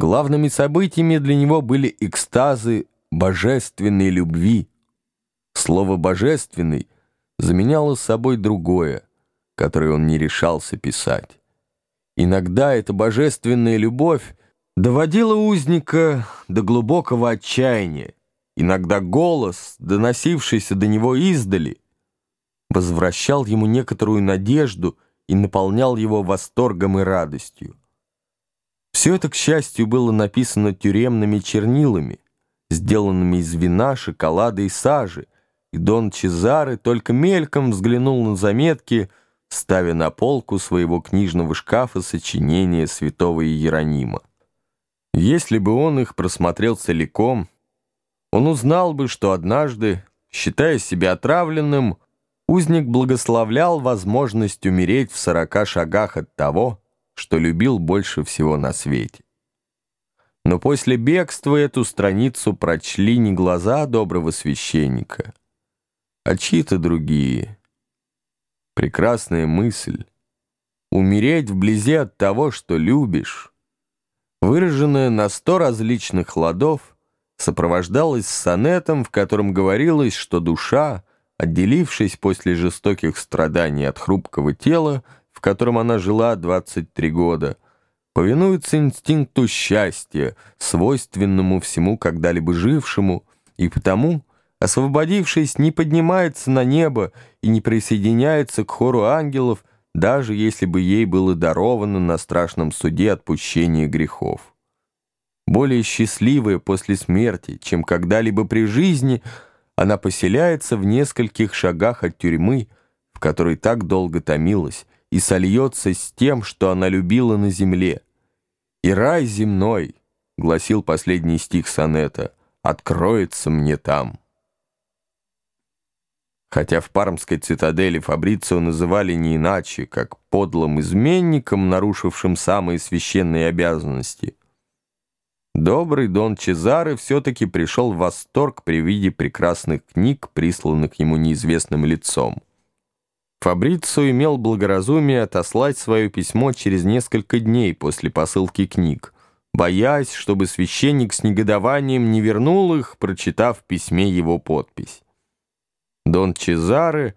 Главными событиями для него были экстазы божественной любви. Слово «божественный» заменяло собой другое, которое он не решался писать. Иногда эта божественная любовь доводила узника до глубокого отчаяния. Иногда голос, доносившийся до него издали, возвращал ему некоторую надежду и наполнял его восторгом и радостью. Все это, к счастью, было написано тюремными чернилами, сделанными из вина, шоколада и сажи, и Дон Чезаре только мельком взглянул на заметки, ставя на полку своего книжного шкафа сочинения святого Иеронима. Если бы он их просмотрел целиком, он узнал бы, что однажды, считая себя отравленным, узник благословлял возможность умереть в сорока шагах от того, что любил больше всего на свете. Но после бегства эту страницу прочли не глаза доброго священника, а чьи-то другие. Прекрасная мысль — умереть вблизи от того, что любишь, выраженная на сто различных ладов, сопровождалась сонетом, в котором говорилось, что душа, отделившись после жестоких страданий от хрупкого тела, в котором она жила 23 года, повинуется инстинкту счастья, свойственному всему когда-либо жившему, и потому, освободившись, не поднимается на небо и не присоединяется к хору ангелов, даже если бы ей было даровано на страшном суде отпущение грехов. Более счастливая после смерти, чем когда-либо при жизни, она поселяется в нескольких шагах от тюрьмы, в которой так долго томилась, и сольется с тем, что она любила на земле. «И рай земной», — гласил последний стих сонета, — «откроется мне там». Хотя в Пармской цитадели Фабрицио называли не иначе, как подлым изменником, нарушившим самые священные обязанности, добрый Дон Чезаре все-таки пришел в восторг при виде прекрасных книг, присланных ему неизвестным лицом. Фабрицио имел благоразумие отослать свое письмо через несколько дней после посылки книг, боясь, чтобы священник с негодованием не вернул их, прочитав в письме его подпись. Дон Чезаре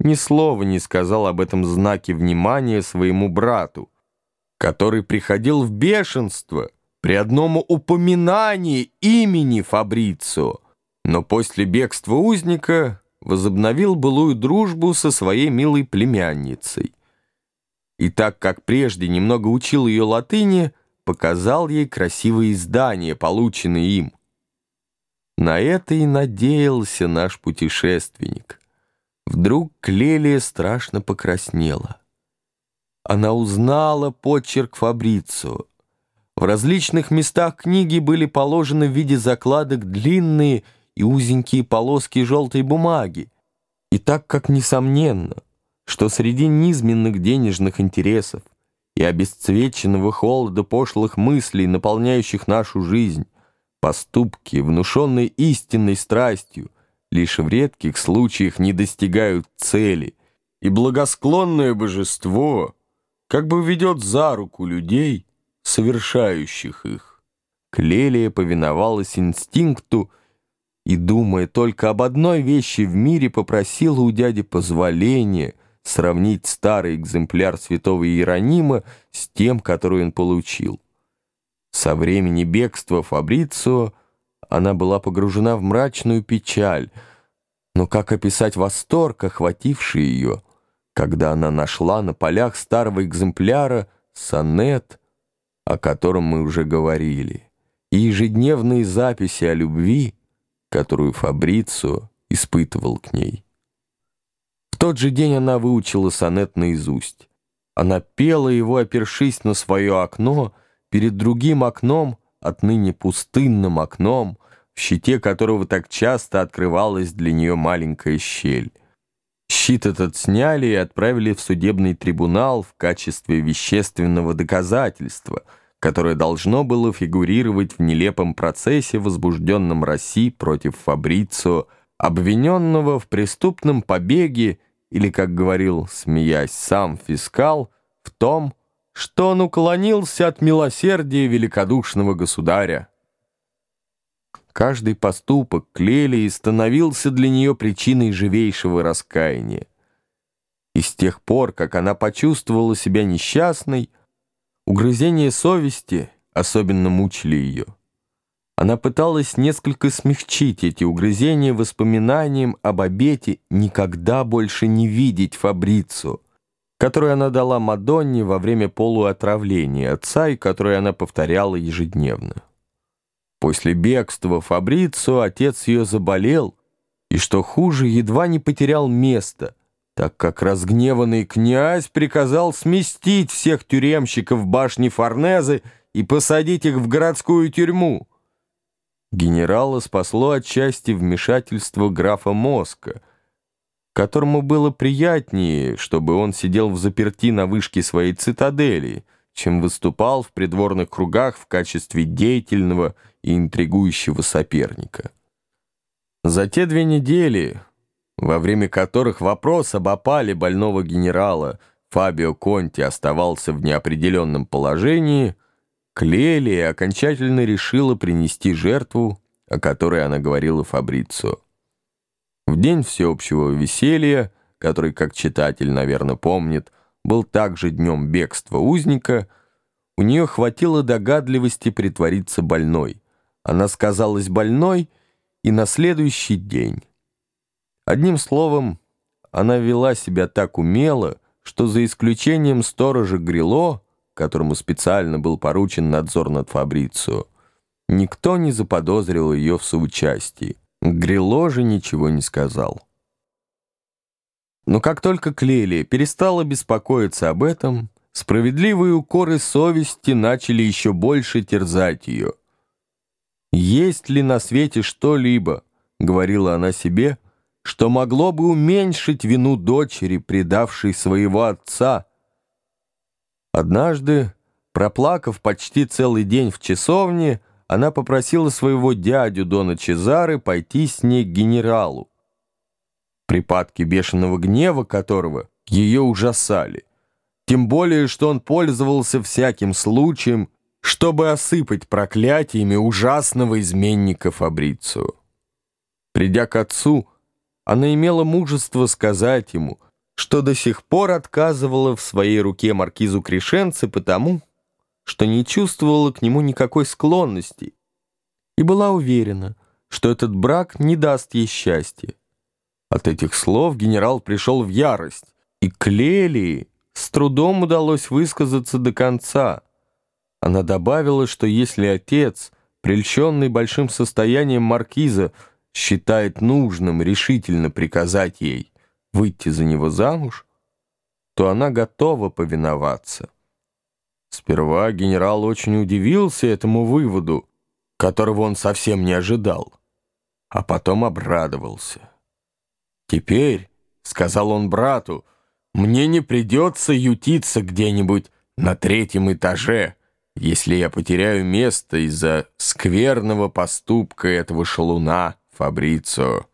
ни слова не сказал об этом знаке внимания своему брату, который приходил в бешенство при одном упоминании имени Фабрицио, но после бегства узника возобновил былую дружбу со своей милой племянницей. И так как прежде немного учил ее латыни, показал ей красивые издания, полученные им. На это и надеялся наш путешественник. Вдруг Клелия страшно покраснела. Она узнала почерк Фабрицио. В различных местах книги были положены в виде закладок длинные и узенькие полоски желтой бумаги. И так как несомненно, что среди низменных денежных интересов и обесцвеченного холода пошлых мыслей, наполняющих нашу жизнь, поступки, внушенные истинной страстью, лишь в редких случаях не достигают цели, и благосклонное божество как бы ведет за руку людей, совершающих их. Клелия повиновалась инстинкту, и, думая только об одной вещи в мире, попросила у дяди позволения сравнить старый экземпляр святого Иеронима с тем, который он получил. Со времени бегства Фабрицио она была погружена в мрачную печаль, но как описать восторг, охвативший ее, когда она нашла на полях старого экземпляра сонет, о котором мы уже говорили, и ежедневные записи о любви, которую Фабрицио испытывал к ней. В тот же день она выучила сонет наизусть. Она пела его, опершись на свое окно, перед другим окном, отныне пустынным окном, в щите которого так часто открывалась для нее маленькая щель. Щит этот сняли и отправили в судебный трибунал в качестве вещественного доказательства — которое должно было фигурировать в нелепом процессе, возбужденном России против Фабрицио, обвиненного в преступном побеге или, как говорил, смеясь, сам фискал, в том, что он уклонился от милосердия великодушного государя. Каждый поступок Клелии становился для нее причиной живейшего раскаяния. И с тех пор, как она почувствовала себя несчастной, угрызения совести особенно мучили ее. Она пыталась несколько смягчить эти угрызения воспоминанием об обете никогда больше не видеть Фабрицу, которую она дала Мадонне во время полуотравления отца и которую она повторяла ежедневно. После бегства Фабрицу отец ее заболел, и, что хуже, едва не потерял место, так как разгневанный князь приказал сместить всех тюремщиков башни Форнезы и посадить их в городскую тюрьму. Генерала спасло отчасти вмешательство графа Моска, которому было приятнее, чтобы он сидел в заперти на вышке своей цитадели, чем выступал в придворных кругах в качестве деятельного и интригующего соперника. За те две недели, во время которых вопрос об опале больного генерала Фабио Конти оставался в неопределенном положении, Клелия окончательно решила принести жертву, о которой она говорила Фабрицо. В день всеобщего веселья, который, как читатель, наверное, помнит, был также днем бегства узника, у нее хватило догадливости притвориться больной. Она сказалась больной и на следующий день. Одним словом, она вела себя так умело, что за исключением сторожа Грило, которому специально был поручен надзор над Фабрицио, никто не заподозрил ее в соучастии. Грило же ничего не сказал. Но как только Клелия перестала беспокоиться об этом, справедливые укоры совести начали еще больше терзать ее — «Есть ли на свете что-либо, — говорила она себе, — что могло бы уменьшить вину дочери, предавшей своего отца?» Однажды, проплакав почти целый день в часовне, она попросила своего дядю Дона Чезары пойти с ней к генералу, припадки бешеного гнева которого ее ужасали. Тем более, что он пользовался всяким случаем чтобы осыпать проклятиями ужасного изменника Фабрицию. Придя к отцу, она имела мужество сказать ему, что до сих пор отказывала в своей руке маркизу Крешенце потому, что не чувствовала к нему никакой склонности и была уверена, что этот брак не даст ей счастья. От этих слов генерал пришел в ярость, и Клелии с трудом удалось высказаться до конца — она добавила, что если отец, прельщенный большим состоянием маркиза, считает нужным решительно приказать ей выйти за него замуж, то она готова повиноваться. Сперва генерал очень удивился этому выводу, которого он совсем не ожидал, а потом обрадовался. «Теперь», — сказал он брату, — «мне не придется ютиться где-нибудь на третьем этаже» если я потеряю место из-за скверного поступка этого шалуна Фабрицио.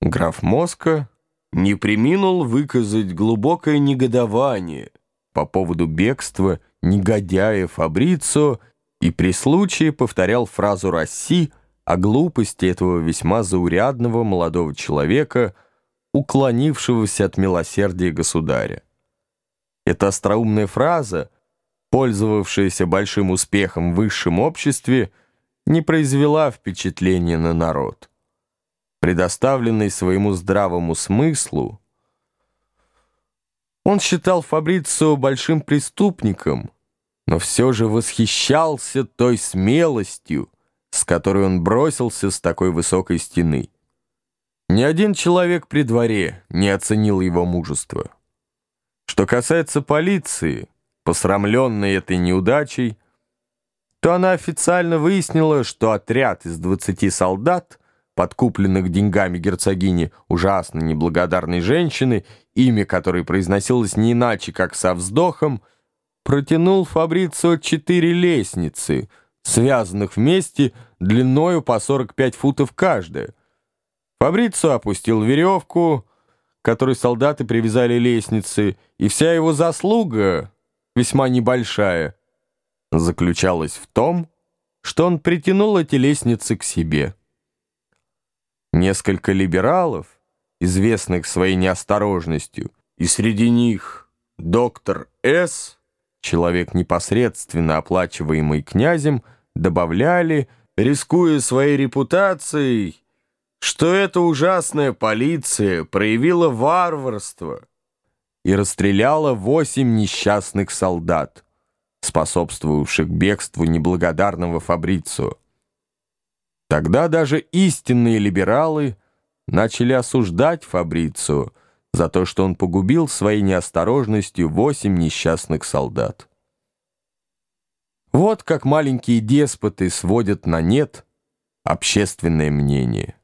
Граф Моска не приминул выказать глубокое негодование по поводу бегства негодяя Фабрицио и при случае повторял фразу Росси о глупости этого весьма заурядного молодого человека, уклонившегося от милосердия государя. Эта остроумная фраза — пользовавшаяся большим успехом в высшем обществе, не произвела впечатления на народ. Предоставленный своему здравому смыслу, он считал Фабрицио большим преступником, но все же восхищался той смелостью, с которой он бросился с такой высокой стены. Ни один человек при дворе не оценил его мужество. Что касается полиции, посрамленной этой неудачей, то она официально выяснила, что отряд из 20 солдат, подкупленных деньгами герцогини ужасно неблагодарной женщины, имя которой произносилось не иначе, как со вздохом, протянул Фабрицио четыре лестницы, связанных вместе длиною по 45 футов каждая. Фабрицио опустил веревку, которой солдаты привязали лестницы, и вся его заслуга весьма небольшая, заключалась в том, что он притянул эти лестницы к себе. Несколько либералов, известных своей неосторожностью, и среди них доктор С., человек непосредственно оплачиваемый князем, добавляли, рискуя своей репутацией, что эта ужасная полиция проявила варварство и расстреляла восемь несчастных солдат, способствовавших бегству неблагодарного Фабрицио. Тогда даже истинные либералы начали осуждать Фабрицио за то, что он погубил своей неосторожностью восемь несчастных солдат. Вот как маленькие деспоты сводят на нет общественное мнение.